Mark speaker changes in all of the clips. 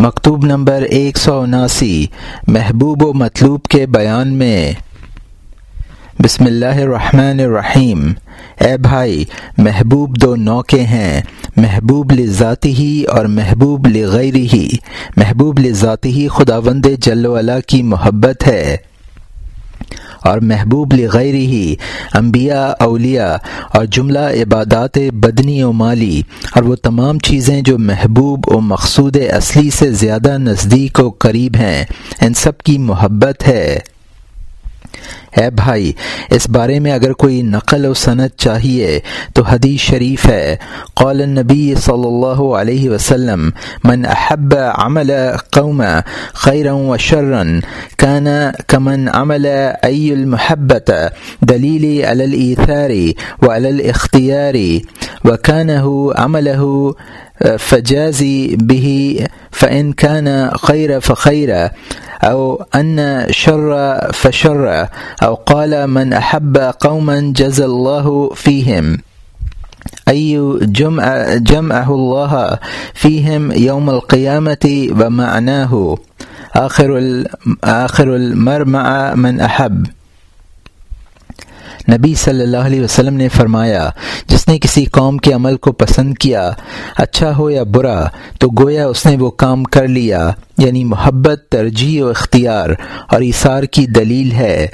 Speaker 1: مکتوب نمبر ایک سو اناسی، محبوب و مطلوب کے بیان میں۔ بسم اللہ الرحمن الرحیم۔ اے بھائی، محبوب دو نو کے ہیں، محبوب لذاتی ہی اور محبوب لغیری ہی۔ محبوب لذاتی ہی خدا وند جل کی محبت ہے۔ اور محبوب لغیری ہی، انبیاء، اولیاء اور جملہ عبادات بدنی و مالی اور وہ تمام چیزیں جو محبوب و مقصود اصلی سے زیادہ نزدیک و قریب ہیں، ان سب کی محبت ہے۔ اے بھائی، اس بارے میں اگر کوئی نقل و صنعت چاہیے تو حدیث شریف ہے۔ قول النبی صلی اللہ علیہ وسلم، من احب عمل قوم خیرا و شرن كان كمن عمل ای المحبت دلیل علی الاثار و علی الاختیار وكانه عمله فجازی به فإن كان خير فخير أو أن شر فشر أو قال من أحب قوما جزى الله فيهم. أي جمع جمعه الله فيهم يوم القيامة ومعناه. آخر آخر المرمع من أحب. نبی صلی اللہ علیہ وسلم نے فرمایا، جس نے کسی قوم کے عمل کو پسند کیا اچھا ہو یا برا، تو گویا اس نے وہ کام کر لیا یعنی محبت، ترجیح و اختیار، اور اثار کی دلیل ہے۔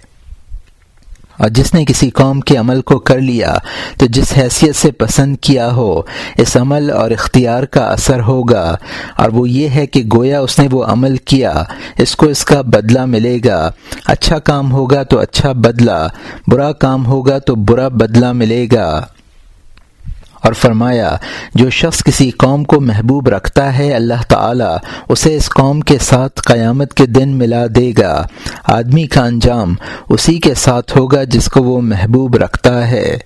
Speaker 1: اور جس نے کسی قوم کے عمل کو کر لیا تو جس حیثیت سے پسند کیا ہو، اس عمل اور اختیار کا اثر ہوگا۔ اور وہ یہ ہے کہ گویا اس نے وہ عمل کیا، اس کو اس کا بدلہ ملے گا۔ اچھا کام ہوگا تو اچھا بدلہ، برا کام ہوگا تو برا بدلہ ملے گا۔ اور فرمایا، جو شخص کسی قوم کو محبوب رکھتا ہے، اللہ تعالی اسے اس قوم کے ساتھ قیامت کے دن ملا دے گا۔ آدمی کا انجام اسی کے ساتھ ہوگا جس کو وہ محبوب رکھتا ہے۔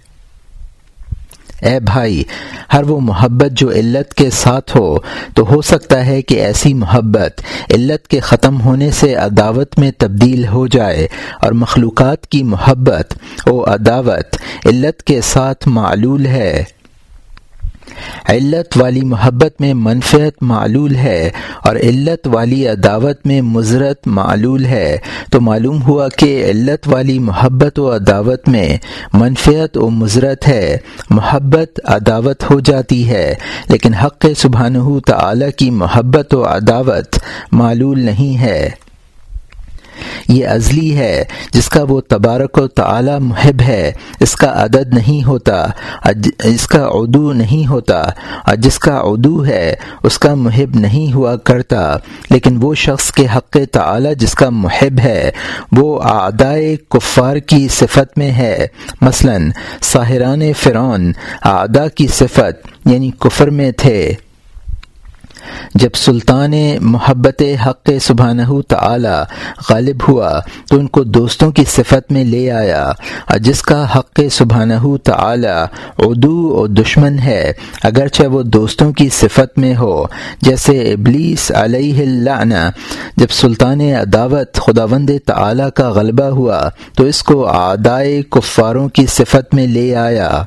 Speaker 1: اے بھائی، ہر وہ محبت جو علت کے ساتھ ہو، تو ہو سکتا ہے کہ ایسی محبت علت کے ختم ہونے سے عداوت میں تبدیل ہو جائے اور مخلوقات کی محبت و عداوت، علت کے ساتھ معلول ہے۔ علت والی محبت میں منفیت معلول ہے اور علت والی عداوت میں مضرت معلول ہے۔ تو معلوم ہوا کہ علت والی محبت و عداوت میں منفیت و مضرت ہے۔ محبت عداوت ہو جاتی ہے، لیکن حق سبحانہ تعالی کی محبت و عداوت معلول نہیں ہے۔ یہ ازلی ہے، جس کا وہ تبارک و تعالی محب ہے، اس کا عدد نہیں ہوتا اس کا اردو نہیں ہوتا، اور جس کا اردو ہے، اس کا محب نہیں ہوا کرتا۔ لیکن وہ شخص کے حق تعالی جس کا محب ہے، وہ اعدائے کفار کی صفت میں ہے۔ مثلا، ساحران فرعون اعدا کی صفت یعنی کفر میں تھے۔ جب سلطان محبت حق سبحانہ تعالی غالب ہوا تو ان کو دوستوں کی صفت میں لے آیا۔ اور جس کا حق سبحانہ تعالی اردو و دشمن ہے، اگرچہ وہ دوستوں کی صفت میں ہو۔ جیسے ابلیس علیہ اللہ جب سلطان عداوت خداوند تعالی کا غلبہ ہوا تو اس کو آدائے کفاروں کی صفت میں لے آیا۔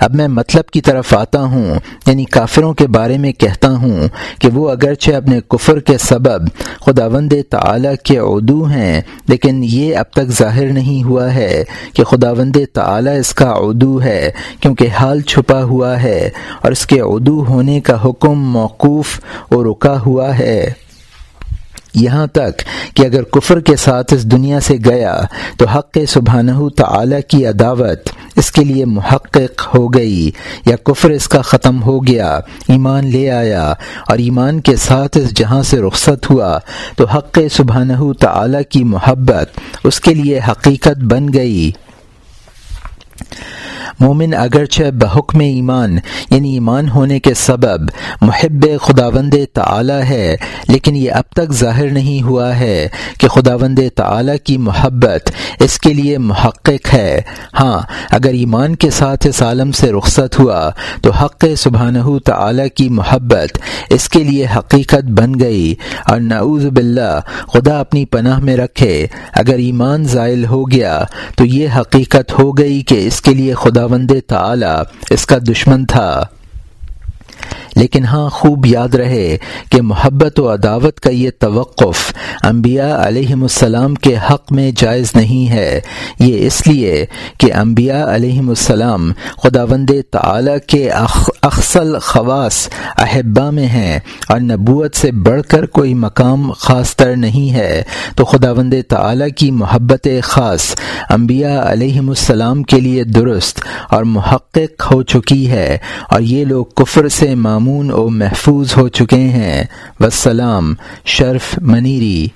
Speaker 1: اب میں مطلب کی طرف آتا ہوں یعنی کافروں کے بارے میں کہتا ہوں کہ وہ اگرچہ اپنے کفر کے سبب خدا وند تعلیٰ کے اردو ہیں، لیکن یہ اب تک ظاہر نہیں ہوا ہے کہ خدا وند تعلیٰ اس کا اردو ہے، کیونکہ حال چھپا ہوا ہے اور اس کے اردو ہونے کا حکم موقوف اور رکا ہوا ہے۔ یہاں تک کہ اگر کفر کے ساتھ اس دنیا سے گیا تو حق سبحانہ تعالی کی عداوت اس کے لیے محقق ہو گئی، یا کفر اس کا ختم ہو گیا، ایمان لے آیا اور ایمان کے ساتھ اس جہاں سے رخصت ہوا تو حق سبحانہ تعالی کی محبت اس کے لیے حقیقت بن گئی۔ مومن اگرچہ بحکم ایمان یعنی ایمان ہونے کے سبب محب خداوند تعالی ہے، لیکن یہ اب تک ظاہر نہیں ہوا ہے کہ خداوند تعالی کی محبت اس کے لیے محقق ہے۔ ہاں اگر ایمان کے ساتھ اس عالم سے رخصت ہوا تو حق سبحانہ تعالی کی محبت اس کے لیے حقیقت بن گئی۔ اور نعوذ باللہ، خدا اپنی پناہ میں رکھے۔ اگر ایمان زائل ہو گیا تو یہ حقیقت ہو گئی کہ اس کے لیے خدا خداوند تعالی اس کا دشمن تھا۔ لیکن ہاں خوب یاد رہے کہ محبت و عداوت کا یہ توقف انبیاء علیہم السلام کے حق میں جائز نہیں ہے۔ یہ اس لیے کہ انبیاء علیہم السلام خدا وند تعلیٰ کے اخصل خواص احبا میں ہیں اور نبوت سے بڑھ کر کوئی مقام خاص تر نہیں ہے۔ تو خدا وند تعلیٰ کی محبت خاص انبیاء علیہم السلام کے لیے درست اور محقق ہو چکی ہے۔ اور یہ لوگ کفر سے معمون و محفوظ ہو چکے ہیں۔ وسلام شرف منیری۔